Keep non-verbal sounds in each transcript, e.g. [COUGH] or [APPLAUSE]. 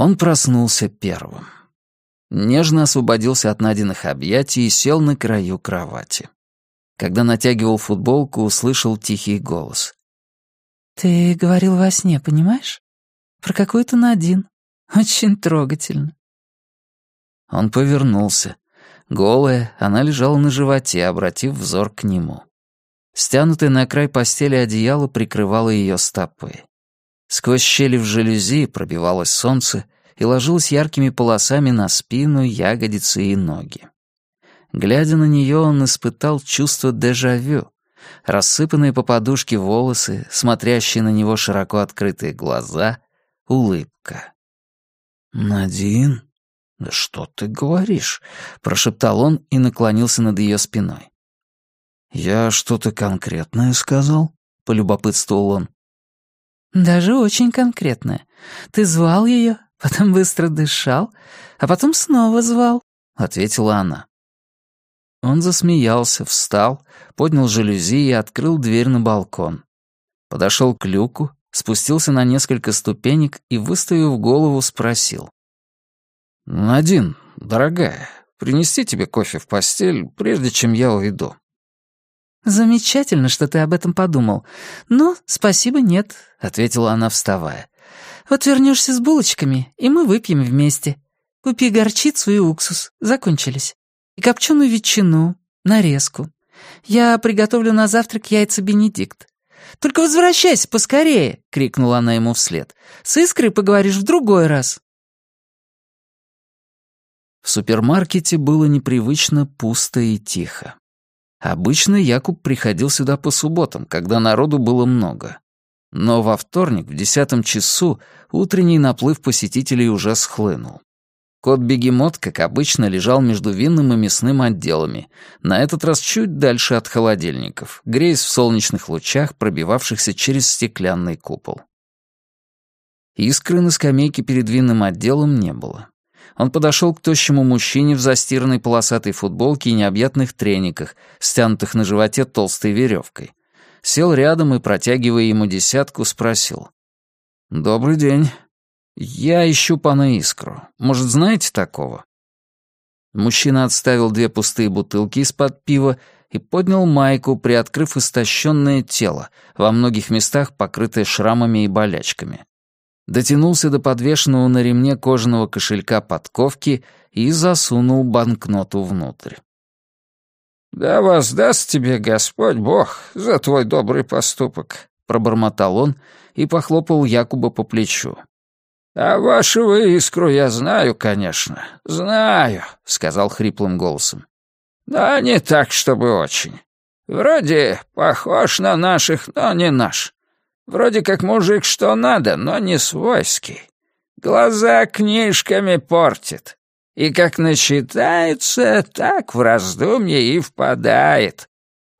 Он проснулся первым. Нежно освободился от Надиных объятий и сел на краю кровати. Когда натягивал футболку, услышал тихий голос. «Ты говорил во сне, понимаешь? Про какую-то Надин. Очень трогательно». Он повернулся. Голая, она лежала на животе, обратив взор к нему. Стянутое на край постели одеяло прикрывало ее стопы. Сквозь щели в жалюзи пробивалось солнце и ложилось яркими полосами на спину, ягодицы и ноги. Глядя на нее, он испытал чувство дежавю. Рассыпанные по подушке волосы, смотрящие на него широко открытые глаза, улыбка. «Надин, да что ты говоришь?» — прошептал он и наклонился над ее спиной. «Я что-то конкретное сказал?» — полюбопытствовал он. «Даже очень конкретное. Ты звал ее, потом быстро дышал, а потом снова звал», — ответила она. Он засмеялся, встал, поднял жалюзи и открыл дверь на балкон. Подошел к люку, спустился на несколько ступенек и, выставив голову, спросил. «Надин, дорогая, принести тебе кофе в постель, прежде чем я уйду?» «Замечательно, что ты об этом подумал. Но спасибо, нет», — ответила она, вставая. «Вот вернешься с булочками, и мы выпьем вместе. Купи горчицу и уксус. Закончились и копченую ветчину, нарезку. Я приготовлю на завтрак яйца Бенедикт. «Только возвращайся поскорее!» — крикнула она ему вслед. «С Искрой поговоришь в другой раз!» В супермаркете было непривычно пусто и тихо. Обычно Якуб приходил сюда по субботам, когда народу было много. Но во вторник в десятом часу утренний наплыв посетителей уже схлынул. Кот-бегемот, как обычно, лежал между винным и мясным отделами, на этот раз чуть дальше от холодильников, греясь в солнечных лучах, пробивавшихся через стеклянный купол. Искры на скамейке перед винным отделом не было. Он подошел к тощему мужчине в застиранной полосатой футболке и необъятных трениках, стянутых на животе толстой веревкой. Сел рядом и, протягивая ему десятку, спросил. «Добрый день. «Я ищу пана Искру. Может, знаете такого?» Мужчина отставил две пустые бутылки из-под пива и поднял майку, приоткрыв истощенное тело, во многих местах покрытое шрамами и болячками. Дотянулся до подвешенного на ремне кожаного кошелька подковки и засунул банкноту внутрь. «Да воздаст тебе Господь Бог за твой добрый поступок», — пробормотал он и похлопал Якуба по плечу. «А вашего искру я знаю, конечно, знаю», — сказал хриплым голосом. «Да не так, чтобы очень. Вроде похож на наших, но не наш. Вроде как мужик что надо, но не свойский. Глаза книжками портит. И как начитается, так в раздумье и впадает.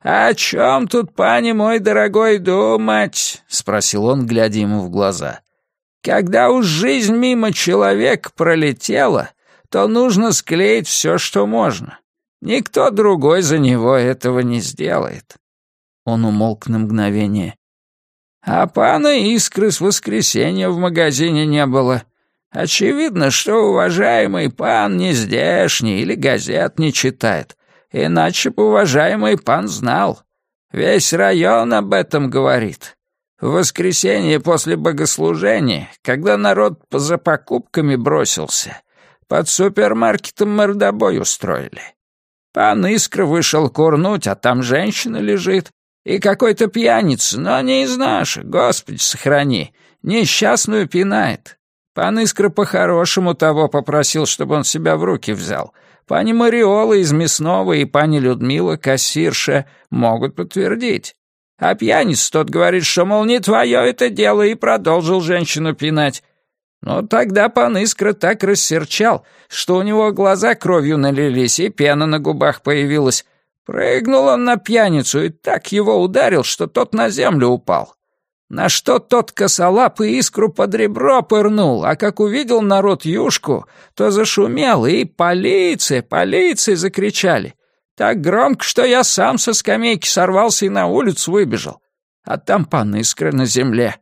«О чем тут, пани мой дорогой, думать?» — спросил он, глядя ему в глаза. Когда уж жизнь мимо человека пролетела, то нужно склеить все, что можно. Никто другой за него этого не сделает. Он умолк на мгновение. А пана Искры с воскресенья в магазине не было. Очевидно, что уважаемый пан не здешний или газет не читает. Иначе бы уважаемый пан знал. Весь район об этом говорит. В воскресенье после богослужения, когда народ за покупками бросился, под супермаркетом мордобой устроили. Пан Искра вышел курнуть, а там женщина лежит. И какой-то пьяница, но не из наших, господи, сохрани, несчастную пинает. Пан Искра по-хорошему того попросил, чтобы он себя в руки взял. Пани Мариола из Мясного и пани Людмила, кассирша, могут подтвердить. А пьяница тот говорит, что, мол, не твое это дело, и продолжил женщину пинать. Но тогда пан Искра так рассерчал, что у него глаза кровью налились, и пена на губах появилась. Прыгнул он на пьяницу и так его ударил, что тот на землю упал. На что тот косолапый искру под ребро пырнул, а как увидел народ юшку, то зашумел, и «Полиция! Полиция!» закричали. Так громко, что я сам со скамейки сорвался и на улицу выбежал. А там пан Искра на земле.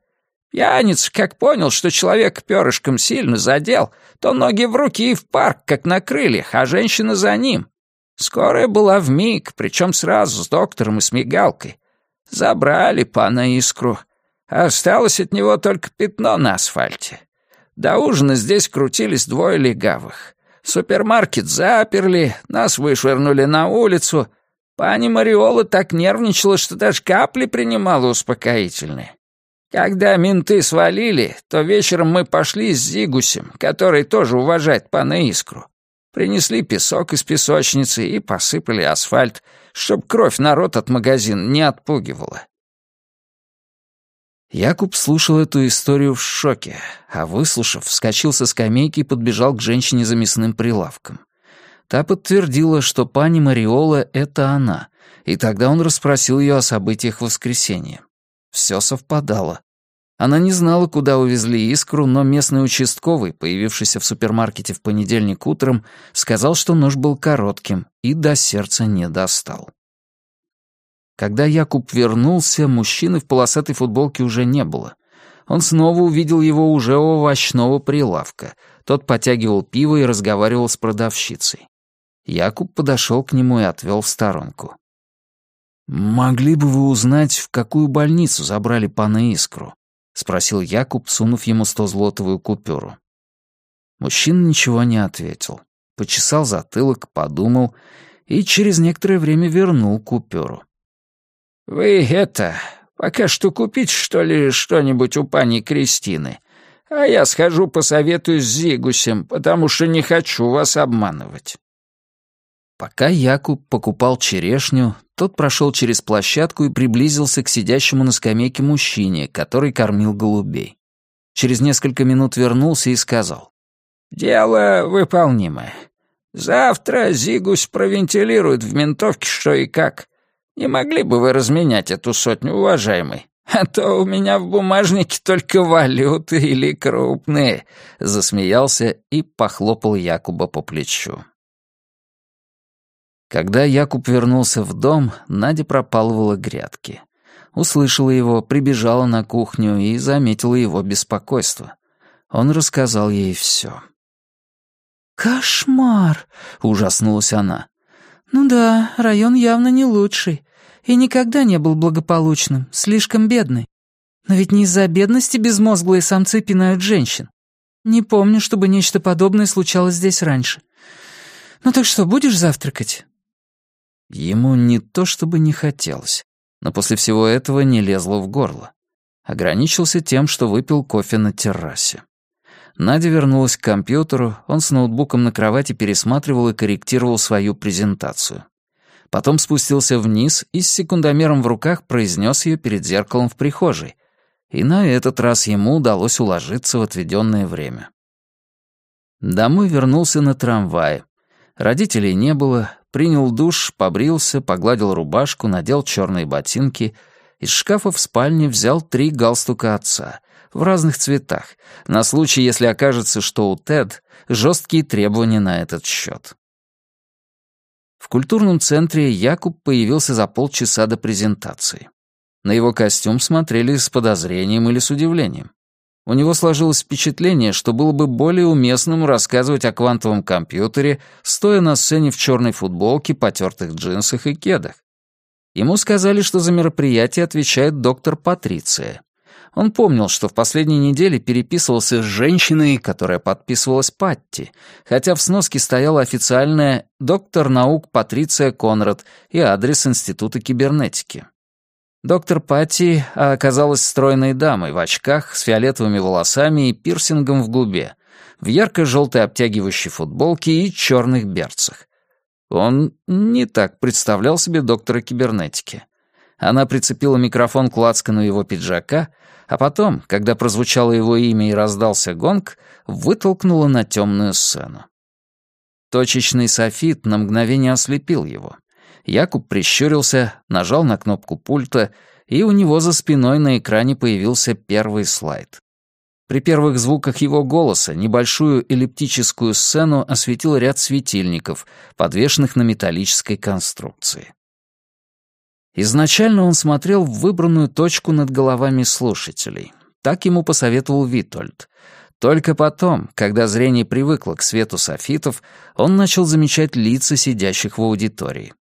Пьяниц, как понял, что человек перышком сильно задел, то ноги в руки и в парк, как на крыльях, а женщина за ним. Скорая была в миг, причем сразу с доктором и с мигалкой. Забрали пана Искру. Осталось от него только пятно на асфальте. До ужина здесь крутились двое легавых. Супермаркет заперли, нас вышвырнули на улицу. Пани Мариола так нервничала, что даже капли принимала успокоительные. Когда менты свалили, то вечером мы пошли с Зигусем, который тоже уважает пана Искру. Принесли песок из песочницы и посыпали асфальт, чтоб кровь народ от магазина не отпугивала. Якуб слушал эту историю в шоке, а выслушав, вскочил со скамейки и подбежал к женщине за мясным прилавком. Та подтвердила, что пани Мариола — это она, и тогда он расспросил ее о событиях воскресенья. Все совпадало. Она не знала, куда увезли искру, но местный участковый, появившийся в супермаркете в понедельник утром, сказал, что нож был коротким и до сердца не достал. Когда Якуб вернулся, мужчины в полосатой футболке уже не было. Он снова увидел его уже у овощного прилавка. Тот потягивал пиво и разговаривал с продавщицей. Якуб подошел к нему и отвел в сторонку. «Могли бы вы узнать, в какую больницу забрали пана Искру?» — спросил Якуб, сунув ему стозлотовую купюру. Мужчина ничего не ответил. Почесал затылок, подумал и через некоторое время вернул купюру. «Вы это, пока что купить, что ли, что-нибудь у пани Кристины, а я схожу посоветуюсь с Зигусем, потому что не хочу вас обманывать». Пока Якуб покупал черешню, тот прошел через площадку и приблизился к сидящему на скамейке мужчине, который кормил голубей. Через несколько минут вернулся и сказал. «Дело выполнимое. Завтра Зигус провентилирует в ментовке что и как. Не могли бы вы разменять эту сотню, уважаемый? А то у меня в бумажнике только валюты или крупные», — засмеялся и похлопал Якуба по плечу. Когда Якуб вернулся в дом, Надя пропалывала грядки. Услышала его, прибежала на кухню и заметила его беспокойство. Он рассказал ей все. «Кошмар!» — ужаснулась она. «Ну да, район явно не лучший и никогда не был благополучным, слишком бедный. Но ведь не из-за бедности безмозглые самцы пинают женщин. Не помню, чтобы нечто подобное случалось здесь раньше. Ну так что, будешь завтракать?» Ему не то чтобы не хотелось, но после всего этого не лезло в горло. Ограничился тем, что выпил кофе на террасе. Надя вернулась к компьютеру, он с ноутбуком на кровати пересматривал и корректировал свою презентацию. Потом спустился вниз и с секундомером в руках произнес ее перед зеркалом в прихожей. И на этот раз ему удалось уложиться в отведенное время. Домой вернулся на трамвае. Родителей не было, принял душ, побрился, погладил рубашку, надел черные ботинки. Из шкафа в спальне взял три галстука отца в разных цветах, на случай, если окажется, что у Тед жесткие требования на этот счет. В культурном центре Якуб появился за полчаса до презентации. На его костюм смотрели с подозрением или с удивлением. У него сложилось впечатление, что было бы более уместным рассказывать о квантовом компьютере, стоя на сцене в черной футболке, потертых джинсах и кедах. Ему сказали, что за мероприятие отвечает доктор Патриция. Он помнил, что в последней неделе переписывался с женщиной, которая подписывалась Патти, хотя в сноске стояла официальная «Доктор наук Патриция Конрад» и адрес Института кибернетики. Доктор Патти оказалась стройной дамой в очках с фиолетовыми волосами и пирсингом в губе, в ярко-желтой обтягивающей футболке и черных берцах. Он не так представлял себе доктора кибернетики. Она прицепила микрофон к лацкану его пиджака, а потом, когда прозвучало его имя и раздался гонг, вытолкнула на темную сцену. Точечный софит на мгновение ослепил его. Якуб прищурился, нажал на кнопку пульта, и у него за спиной на экране появился первый слайд. При первых звуках его голоса небольшую эллиптическую сцену осветил ряд светильников, подвешенных на металлической конструкции. Изначально он смотрел в выбранную точку над головами слушателей. так ему посоветовал Витольд. Только потом, когда зрение привыкло к свету софитов, он начал замечать лица сидящих в аудитории.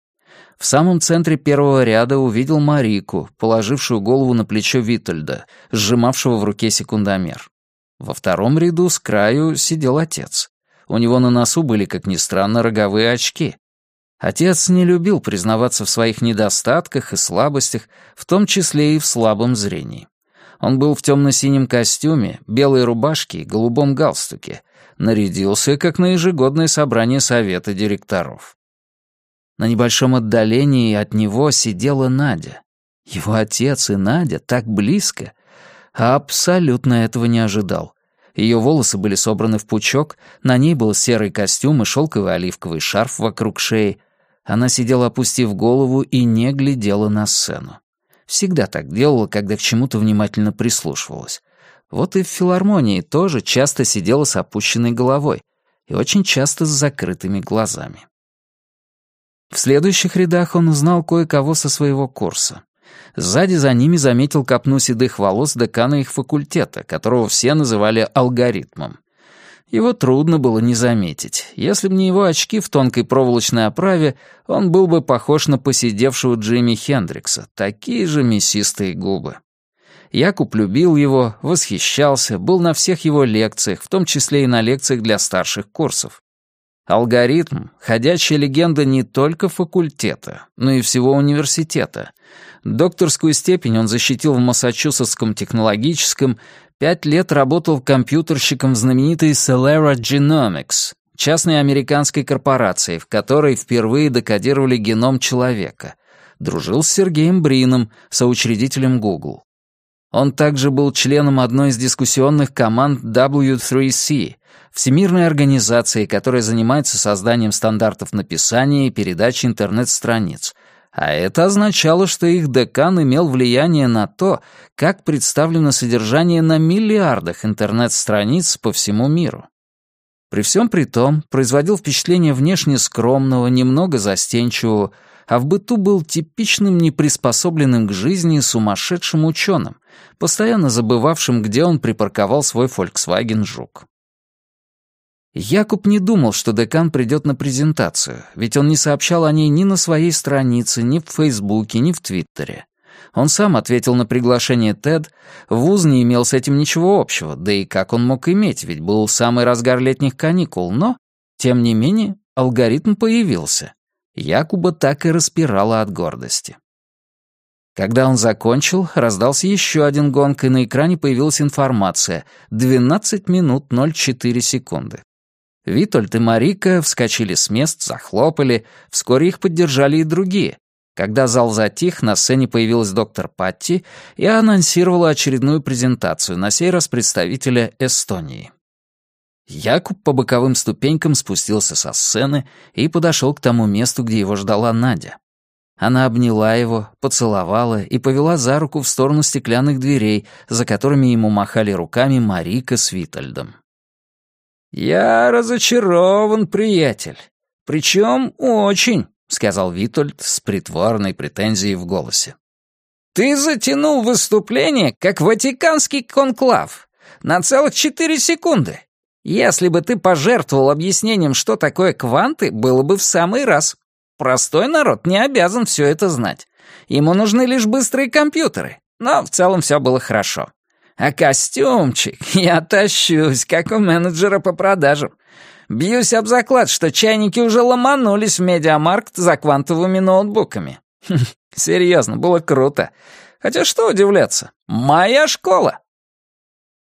В самом центре первого ряда увидел Марику, положившую голову на плечо Витольда, сжимавшего в руке секундомер. Во втором ряду с краю сидел отец. У него на носу были, как ни странно, роговые очки. Отец не любил признаваться в своих недостатках и слабостях, в том числе и в слабом зрении. Он был в темно-синем костюме, белой рубашке и голубом галстуке. Нарядился, как на ежегодное собрание совета директоров. На небольшом отдалении от него сидела Надя. Его отец и Надя так близко. А абсолютно этого не ожидал. Ее волосы были собраны в пучок, на ней был серый костюм и шелковый оливковый шарф вокруг шеи. Она сидела, опустив голову, и не глядела на сцену. Всегда так делала, когда к чему-то внимательно прислушивалась. Вот и в филармонии тоже часто сидела с опущенной головой и очень часто с закрытыми глазами. В следующих рядах он узнал кое-кого со своего курса. Сзади за ними заметил копну седых волос декана их факультета, которого все называли алгоритмом. Его трудно было не заметить. Если бы не его очки в тонкой проволочной оправе, он был бы похож на посидевшего Джимми Хендрикса. Такие же мясистые губы. Якуб любил его, восхищался, был на всех его лекциях, в том числе и на лекциях для старших курсов. Алгоритм — ходячая легенда не только факультета, но и всего университета. Докторскую степень он защитил в Массачусетском технологическом, пять лет работал компьютерщиком в знаменитой Celera Genomics, частной американской корпорации, в которой впервые декодировали геном человека. Дружил с Сергеем Брином, соучредителем Google. Он также был членом одной из дискуссионных команд W3C, всемирной организации, которая занимается созданием стандартов написания и передачи интернет-страниц. А это означало, что их декан имел влияние на то, как представлено содержание на миллиардах интернет-страниц по всему миру. При всем при том, производил впечатление внешне скромного, немного застенчивого, а в быту был типичным неприспособленным к жизни сумасшедшим ученым, постоянно забывавшим, где он припарковал свой Volkswagen Жук. Якуб не думал, что декан придет на презентацию, ведь он не сообщал о ней ни на своей странице, ни в Фейсбуке, ни в Твиттере. Он сам ответил на приглашение Тед, вуз не имел с этим ничего общего, да и как он мог иметь, ведь был самый разгар летних каникул, но, тем не менее, алгоритм появился. Якуба так и распирало от гордости. Когда он закончил, раздался еще один гонг, и на экране появилась информация — 12 минут 04 секунды. Витольд и Марика вскочили с мест, захлопали, вскоре их поддержали и другие. Когда зал затих, на сцене появилась доктор Патти и анонсировала очередную презентацию, на сей раз представителя Эстонии. Якуб по боковым ступенькам спустился со сцены и подошел к тому месту, где его ждала Надя. Она обняла его, поцеловала и повела за руку в сторону стеклянных дверей, за которыми ему махали руками Марика с Витальдом. «Я разочарован, приятель. Причем очень», — сказал Витольд с притворной претензией в голосе. «Ты затянул выступление, как ватиканский конклав, на целых четыре секунды. Если бы ты пожертвовал объяснением, что такое кванты, было бы в самый раз. Простой народ не обязан все это знать. Ему нужны лишь быстрые компьютеры. Но в целом все было хорошо. А костюмчик [LAUGHS] я тащусь, как у менеджера по продажам. Бьюсь об заклад, что чайники уже ломанулись в медиамаркт за квантовыми ноутбуками. [LAUGHS] Серьезно, было круто. Хотя что удивляться, моя школа.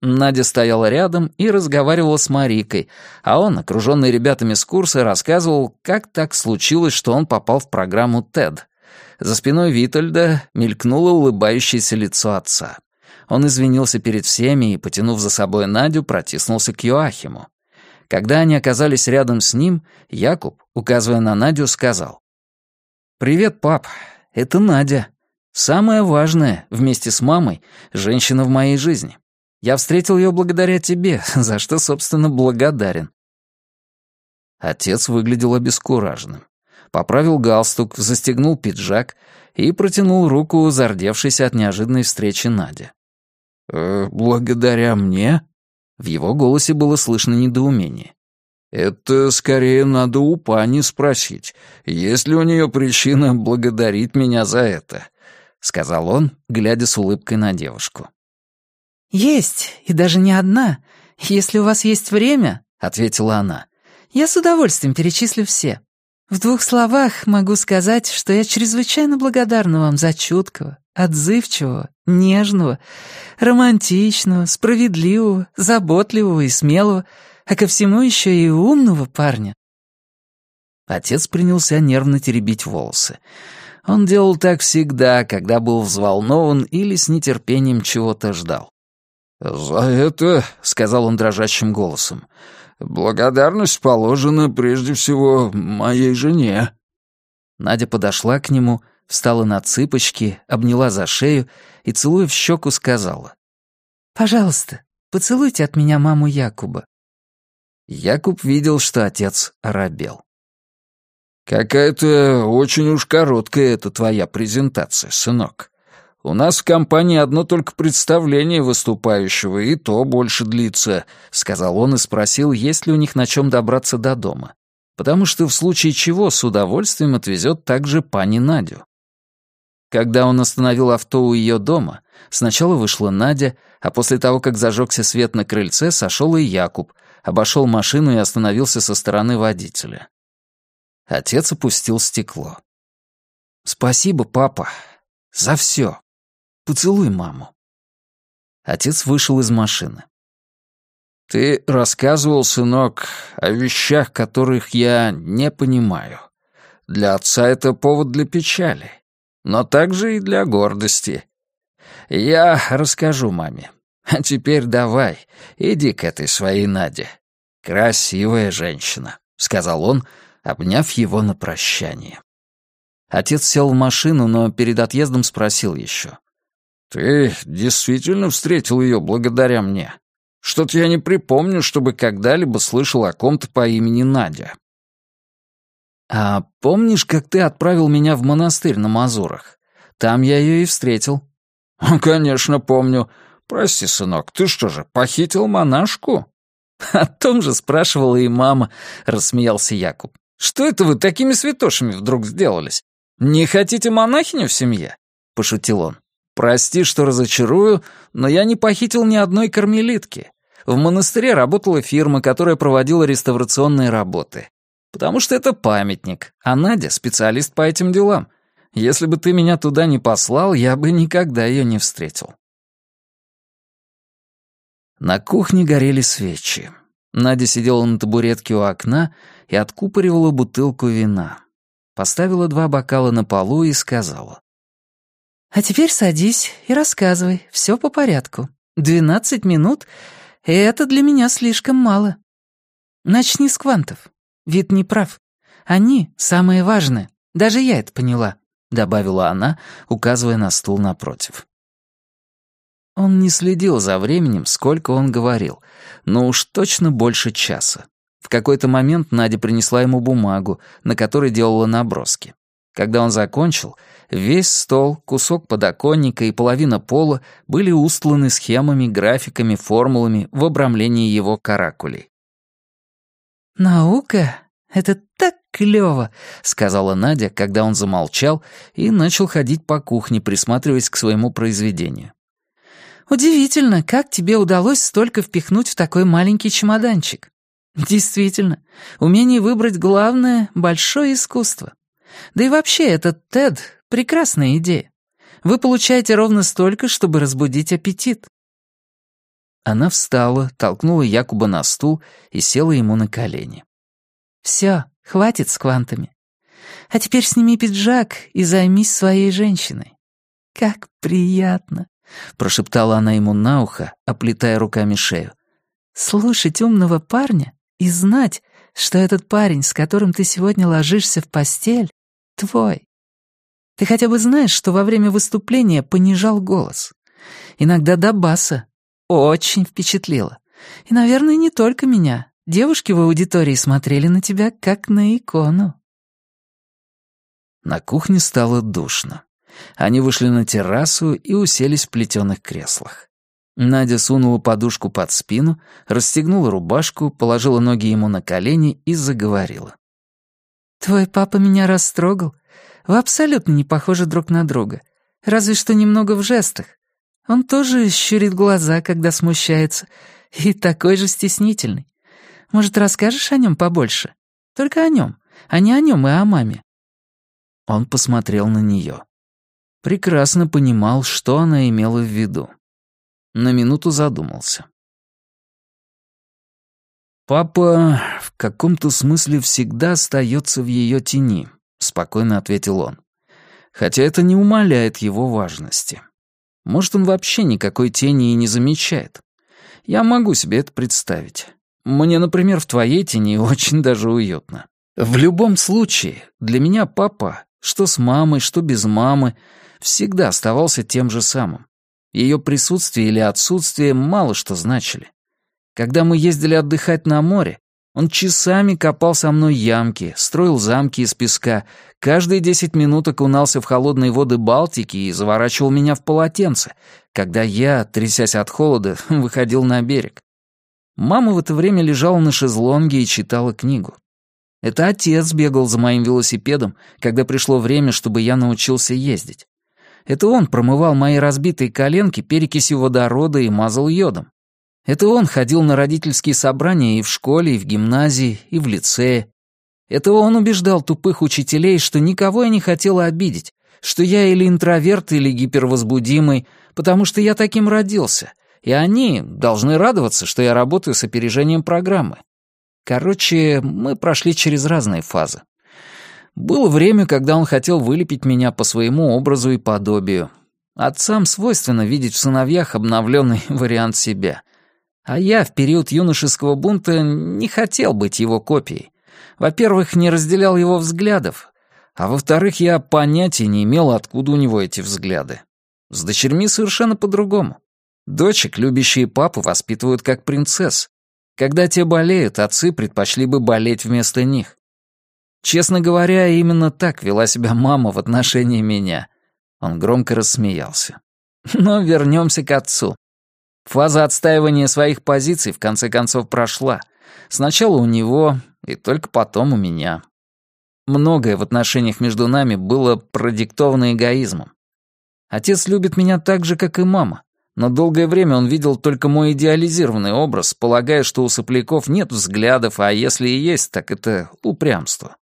Надя стояла рядом и разговаривала с Марикой, а он, окруженный ребятами с курса, рассказывал, как так случилось, что он попал в программу TED. За спиной Витальда мелькнуло улыбающееся лицо отца. Он извинился перед всеми и, потянув за собой Надю, протиснулся к Йоахиму. Когда они оказались рядом с ним, Якуб, указывая на Надю, сказал. «Привет, пап. Это Надя. Самая важная, вместе с мамой, женщина в моей жизни. Я встретил ее благодаря тебе, [LAUGHS] за что, собственно, благодарен». Отец выглядел обескураженным. Поправил галстук, застегнул пиджак и протянул руку, зардевшейся от неожиданной встречи Наде. «Э, «Благодаря мне?» В его голосе было слышно недоумение. «Это скорее надо у пани спросить, есть ли у нее причина благодарить меня за это», — сказал он, глядя с улыбкой на девушку. «Есть, и даже не одна. Если у вас есть время», — ответила она, — «я с удовольствием перечислю все. В двух словах могу сказать, что я чрезвычайно благодарна вам за чуткого, отзывчивого, нежного, романтичного, справедливого, заботливого и смелого, а ко всему еще и умного парня. Отец принялся нервно теребить волосы. Он делал так всегда, когда был взволнован или с нетерпением чего-то ждал. «За это, — сказал он дрожащим голосом, — благодарность положена прежде всего моей жене». Надя подошла к нему, встала на цыпочки, обняла за шею и, целуя в щеку, сказала. «Пожалуйста, поцелуйте от меня маму Якуба». Якуб видел, что отец оробел. «Какая-то очень уж короткая эта твоя презентация, сынок. У нас в компании одно только представление выступающего, и то больше длится», — сказал он и спросил, есть ли у них на чем добраться до дома. Потому что в случае чего с удовольствием отвезет также пани Надю. Когда он остановил авто у ее дома, сначала вышла Надя, а после того, как зажегся свет на крыльце, сошел и Якуб, обошел машину и остановился со стороны водителя. Отец опустил стекло. «Спасибо, папа, за все. Поцелуй маму». Отец вышел из машины. «Ты рассказывал, сынок, о вещах, которых я не понимаю. Для отца это повод для печали, но также и для гордости. Я расскажу маме. А теперь давай, иди к этой своей Наде. Красивая женщина», — сказал он, — обняв его на прощание. Отец сел в машину, но перед отъездом спросил еще. «Ты действительно встретил ее благодаря мне? Что-то я не припомню, чтобы когда-либо слышал о ком-то по имени Надя». «А помнишь, как ты отправил меня в монастырь на Мазурах? Там я ее и встретил». [LAUGHS] «Конечно, помню. Прости, сынок, ты что же, похитил монашку?» [LAUGHS] «О том же спрашивала и мама», — рассмеялся Якуб. Что это вы такими святошами вдруг сделались? Не хотите монахиню в семье?» — пошутил он. «Прости, что разочарую, но я не похитил ни одной кармелитки. В монастыре работала фирма, которая проводила реставрационные работы. Потому что это памятник, а Надя — специалист по этим делам. Если бы ты меня туда не послал, я бы никогда ее не встретил». На кухне горели свечи. Надя сидела на табуретке у окна и откупоривала бутылку вина. Поставила два бокала на полу и сказала. «А теперь садись и рассказывай, все по порядку. Двенадцать минут — это для меня слишком мало. Начни с квантов. Вид не прав. Они самые важные. Даже я это поняла», — добавила она, указывая на стул напротив. Он не следил за временем, сколько он говорил, но уж точно больше часа. В какой-то момент Надя принесла ему бумагу, на которой делала наброски. Когда он закончил, весь стол, кусок подоконника и половина пола были устланы схемами, графиками, формулами в обрамлении его каракулей. «Наука — это так клёво», — сказала Надя, когда он замолчал и начал ходить по кухне, присматриваясь к своему произведению. «Удивительно, как тебе удалось столько впихнуть в такой маленький чемоданчик. Действительно, умение выбрать главное — большое искусство. Да и вообще, этот Тед — прекрасная идея. Вы получаете ровно столько, чтобы разбудить аппетит. Она встала, толкнула Якуба на стул и села ему на колени. «Все, хватит с квантами. А теперь сними пиджак и займись своей женщиной. Как приятно!» — прошептала она ему на ухо, оплетая руками шею. «Слушать умного парня и знать, что этот парень, с которым ты сегодня ложишься в постель, твой. Ты хотя бы знаешь, что во время выступления понижал голос. Иногда до баса. Очень впечатлило. И, наверное, не только меня. Девушки в аудитории смотрели на тебя, как на икону. На кухне стало душно. Они вышли на террасу и уселись в плетеных креслах. Надя сунула подушку под спину, расстегнула рубашку, положила ноги ему на колени и заговорила. «Твой папа меня растрогал. Вы абсолютно не похожи друг на друга. Разве что немного в жестах. Он тоже щурит глаза, когда смущается. И такой же стеснительный. Может, расскажешь о нем побольше? Только о нем, а не о нем и о маме». Он посмотрел на нее. Прекрасно понимал, что она имела в виду. На минуту задумался. «Папа в каком-то смысле всегда остается в ее тени», — спокойно ответил он. «Хотя это не умаляет его важности. Может, он вообще никакой тени и не замечает. Я могу себе это представить. Мне, например, в твоей тени [LAUGHS] очень даже уютно. В любом случае, для меня папа, что с мамой, что без мамы, всегда оставался тем же самым. Ее присутствие или отсутствие мало что значили. Когда мы ездили отдыхать на море, он часами копал со мной ямки, строил замки из песка, каждые десять минут окунался в холодные воды Балтики и заворачивал меня в полотенце, когда я, трясясь от холода, [LAUGHS] выходил на берег. Мама в это время лежала на шезлонге и читала книгу. Это отец бегал за моим велосипедом, когда пришло время, чтобы я научился ездить. Это он промывал мои разбитые коленки перекисью водорода и мазал йодом. Это он ходил на родительские собрания и в школе, и в гимназии, и в лицее. Это он убеждал тупых учителей, что никого я не хотела обидеть, что я или интроверт, или гипервозбудимый, потому что я таким родился, и они должны радоваться, что я работаю с опережением программы. Короче, мы прошли через разные фазы. Было время, когда он хотел вылепить меня по своему образу и подобию. Отцам свойственно видеть в сыновьях обновленный [LAUGHS] вариант себя. А я в период юношеского бунта не хотел быть его копией. Во-первых, не разделял его взглядов, а во-вторых, я понятия не имел, откуда у него эти взгляды. С дочерьми совершенно по-другому. Дочек, любящие папу, воспитывают как принцесс. Когда те болеют, отцы предпочли бы болеть вместо них. Честно говоря, именно так вела себя мама в отношении меня. Он громко рассмеялся. Но вернемся к отцу. Фаза отстаивания своих позиций в конце концов прошла. Сначала у него, и только потом у меня. Многое в отношениях между нами было продиктовано эгоизмом. Отец любит меня так же, как и мама, но долгое время он видел только мой идеализированный образ, полагая, что у сопляков нет взглядов, а если и есть, так это упрямство.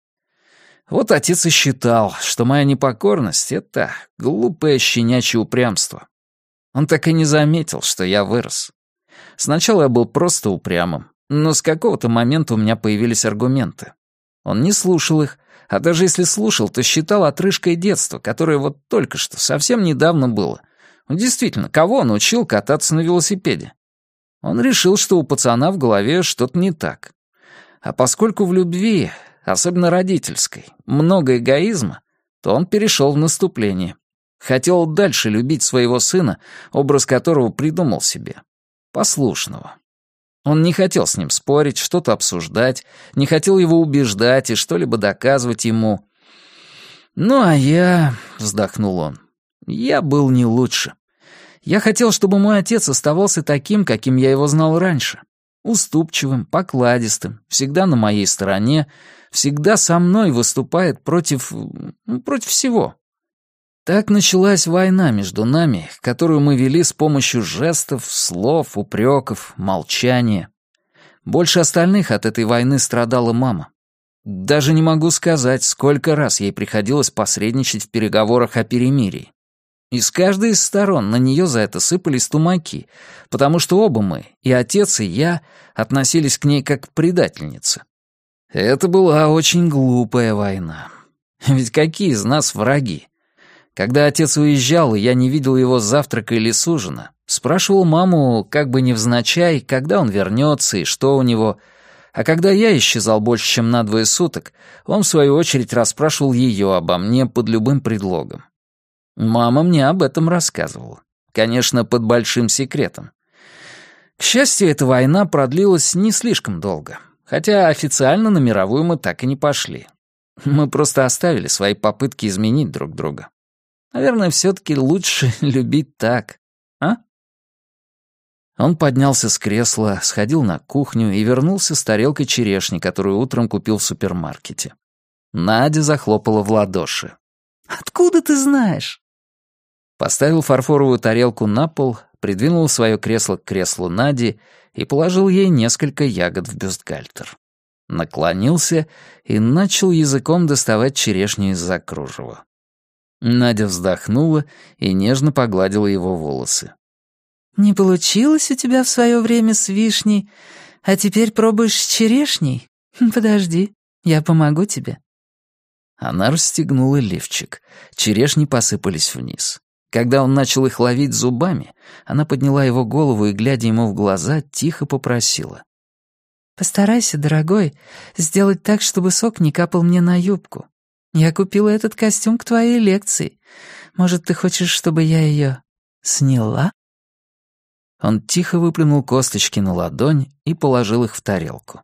Вот отец и считал, что моя непокорность — это глупое щенячье упрямство. Он так и не заметил, что я вырос. Сначала я был просто упрямым, но с какого-то момента у меня появились аргументы. Он не слушал их, а даже если слушал, то считал отрыжкой детства, которое вот только что, совсем недавно было. Действительно, кого он учил кататься на велосипеде? Он решил, что у пацана в голове что-то не так. А поскольку в любви особенно родительской, много эгоизма, то он перешел в наступление. Хотел дальше любить своего сына, образ которого придумал себе. Послушного. Он не хотел с ним спорить, что-то обсуждать, не хотел его убеждать и что-либо доказывать ему. «Ну, а я...» — вздохнул он. «Я был не лучше. Я хотел, чтобы мой отец оставался таким, каким я его знал раньше. Уступчивым, покладистым, всегда на моей стороне, всегда со мной выступает против... Против всего. Так началась война между нами, которую мы вели с помощью жестов, слов, упреков, молчания. Больше остальных от этой войны страдала мама. Даже не могу сказать, сколько раз ей приходилось посредничать в переговорах о перемирии. И с каждой из сторон на нее за это сыпались тумаки, потому что оба мы, и отец, и я, относились к ней как к предательнице. Это была очень глупая война. Ведь какие из нас враги? Когда отец уезжал, я не видел его завтрака или с ужина, спрашивал маму, как бы невзначай, когда он вернется и что у него. А когда я исчезал больше, чем на двое суток, он, в свою очередь, расспрашивал ее обо мне под любым предлогом. Мама мне об этом рассказывала. Конечно, под большим секретом. К счастью, эта война продлилась не слишком долго. Хотя официально на мировую мы так и не пошли. Мы просто оставили свои попытки изменить друг друга. Наверное, все-таки лучше [LAUGHS] любить так, а? Он поднялся с кресла, сходил на кухню и вернулся с тарелкой черешни, которую утром купил в супермаркете. Надя захлопала в ладоши. «Откуда ты знаешь?» Поставил фарфоровую тарелку на пол, придвинул свое кресло к креслу Нади и положил ей несколько ягод в бюстгальтер. Наклонился и начал языком доставать черешню из-за кружева. Надя вздохнула и нежно погладила его волосы. «Не получилось у тебя в свое время с вишней, а теперь пробуешь с черешней? Подожди, я помогу тебе». Она расстегнула лифчик. Черешни посыпались вниз. Когда он начал их ловить зубами, она подняла его голову и, глядя ему в глаза, тихо попросила. «Постарайся, дорогой, сделать так, чтобы сок не капал мне на юбку. Я купила этот костюм к твоей лекции. Может, ты хочешь, чтобы я ее сняла?» Он тихо выплюнул косточки на ладонь и положил их в тарелку.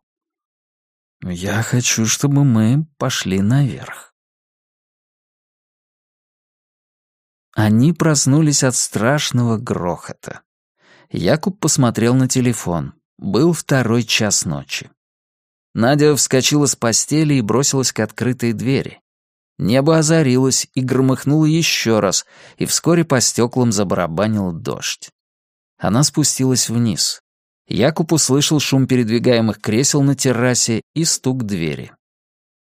«Я хочу, чтобы мы пошли наверх». Они проснулись от страшного грохота. Якуб посмотрел на телефон. Был второй час ночи. Надя вскочила с постели и бросилась к открытой двери. Небо озарилось и громыхнуло еще раз, и вскоре по стеклам забарабанил дождь. Она спустилась вниз. Якуб услышал шум передвигаемых кресел на террасе и стук двери.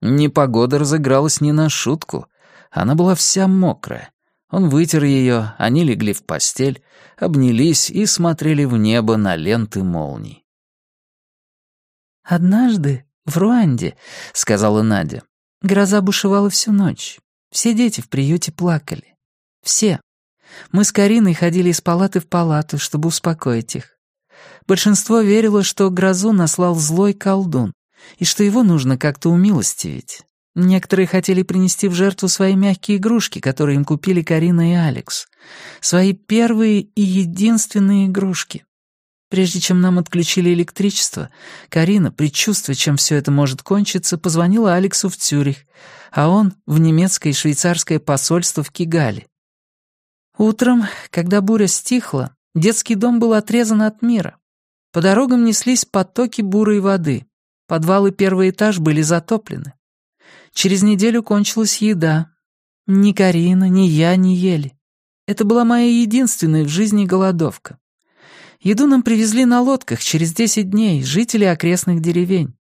Непогода разыгралась не на шутку. Она была вся мокрая. Он вытер ее, они легли в постель, обнялись и смотрели в небо на ленты молний. «Однажды в Руанде», — сказала Надя, — «гроза бушевала всю ночь. Все дети в приюте плакали. Все. Мы с Кариной ходили из палаты в палату, чтобы успокоить их. Большинство верило, что грозу наслал злой колдун, и что его нужно как-то умилостивить. Некоторые хотели принести в жертву свои мягкие игрушки, которые им купили Карина и Алекс. Свои первые и единственные игрушки. Прежде чем нам отключили электричество, Карина, предчувствуя, чем все это может кончиться, позвонила Алексу в Цюрих, а он — в немецкое и швейцарское посольство в Кигале. Утром, когда буря стихла, детский дом был отрезан от мира. По дорогам неслись потоки бурой воды. Подвалы первый этаж были затоплены. Через неделю кончилась еда. Ни Карина, ни я не ели. Это была моя единственная в жизни голодовка. Еду нам привезли на лодках через 10 дней жители окрестных деревень.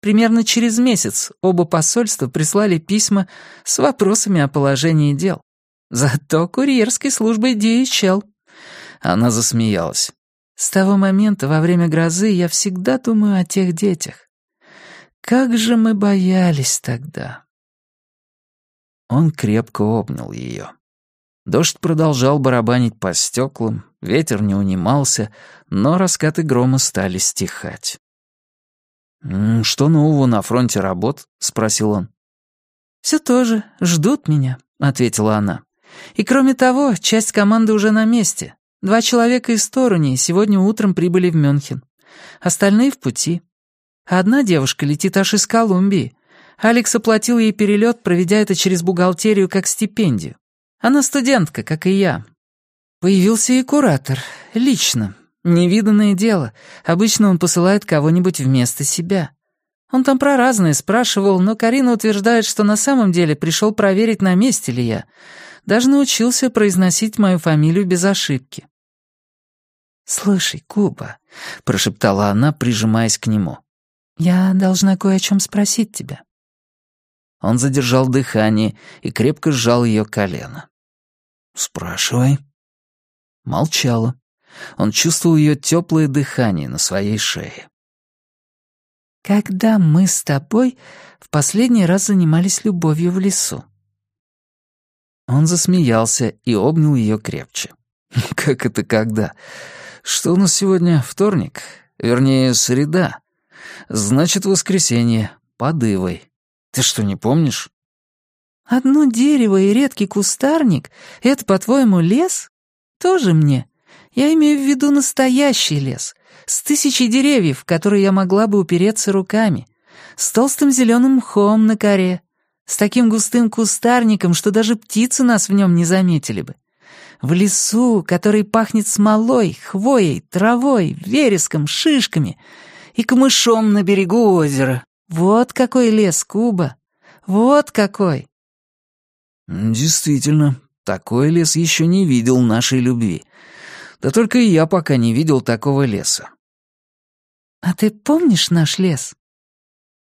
Примерно через месяц оба посольства прислали письма с вопросами о положении дел. Зато курьерской службой DHL. Она засмеялась. С того момента во время грозы я всегда думаю о тех детях. Как же мы боялись тогда. Он крепко обнял ее. Дождь продолжал барабанить по стеклам, ветер не унимался, но раскаты грома стали стихать. «Что нового на фронте работ?» — спросил он. «Все тоже. Ждут меня», — ответила она. И кроме того, часть команды уже на месте. Два человека из стороны сегодня утром прибыли в Мюнхен. Остальные в пути. Одна девушка летит аж из Колумбии. Алекс оплатил ей перелет, проведя это через бухгалтерию как стипендию. Она студентка, как и я. Появился и куратор. Лично. Невиданное дело. Обычно он посылает кого-нибудь вместо себя. Он там про разное спрашивал, но Карина утверждает, что на самом деле пришел проверить, на месте ли я. Даже научился произносить мою фамилию без ошибки. «Слушай, Куба», — прошептала она, прижимаясь к нему, — «я должна кое о чем спросить тебя». Он задержал дыхание и крепко сжал ее колено. «Спрашивай». Молчала. Он чувствовал ее теплое дыхание на своей шее. «Когда мы с тобой в последний раз занимались любовью в лесу?» Он засмеялся и обнял ее крепче. [LAUGHS] «Как это когда? Что у нас сегодня? Вторник? Вернее, среда. Значит, воскресенье. Под Ивой. Ты что, не помнишь?» «Одно дерево и редкий кустарник — это, по-твоему, лес? Тоже мне. Я имею в виду настоящий лес, с тысячей деревьев, в которые я могла бы упереться руками, с толстым зеленым мхом на коре, с таким густым кустарником, что даже птицы нас в нем не заметили бы. В лесу, который пахнет смолой, хвоей, травой, вереском, шишками и камышом на берегу озера. Вот какой лес, Куба! Вот какой!» «Действительно, такой лес еще не видел нашей любви. Да только и я пока не видел такого леса». «А ты помнишь наш лес?»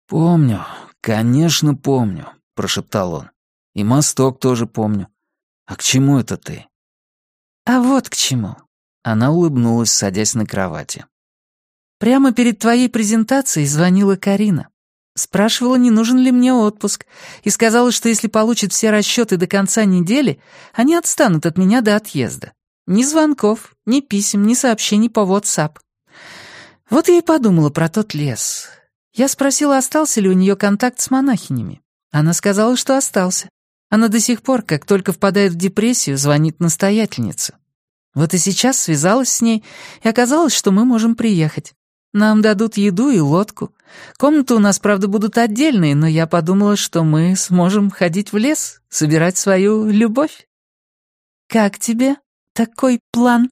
«Помню, конечно помню», — прошептал он. «И мосток тоже помню. А к чему это ты?» «А вот к чему». Она улыбнулась, садясь на кровати. «Прямо перед твоей презентацией звонила Карина. Спрашивала, не нужен ли мне отпуск, и сказала, что если получит все расчеты до конца недели, они отстанут от меня до отъезда. Ни звонков, ни писем, ни сообщений по WhatsApp. Вот я и подумала про тот лес. Я спросила, остался ли у нее контакт с монахинями. Она сказала, что остался. Она до сих пор, как только впадает в депрессию, звонит настоятельнице. Вот и сейчас связалась с ней, и оказалось, что мы можем приехать. Нам дадут еду и лодку. Комнаты у нас, правда, будут отдельные, но я подумала, что мы сможем ходить в лес, собирать свою любовь. Как тебе такой план?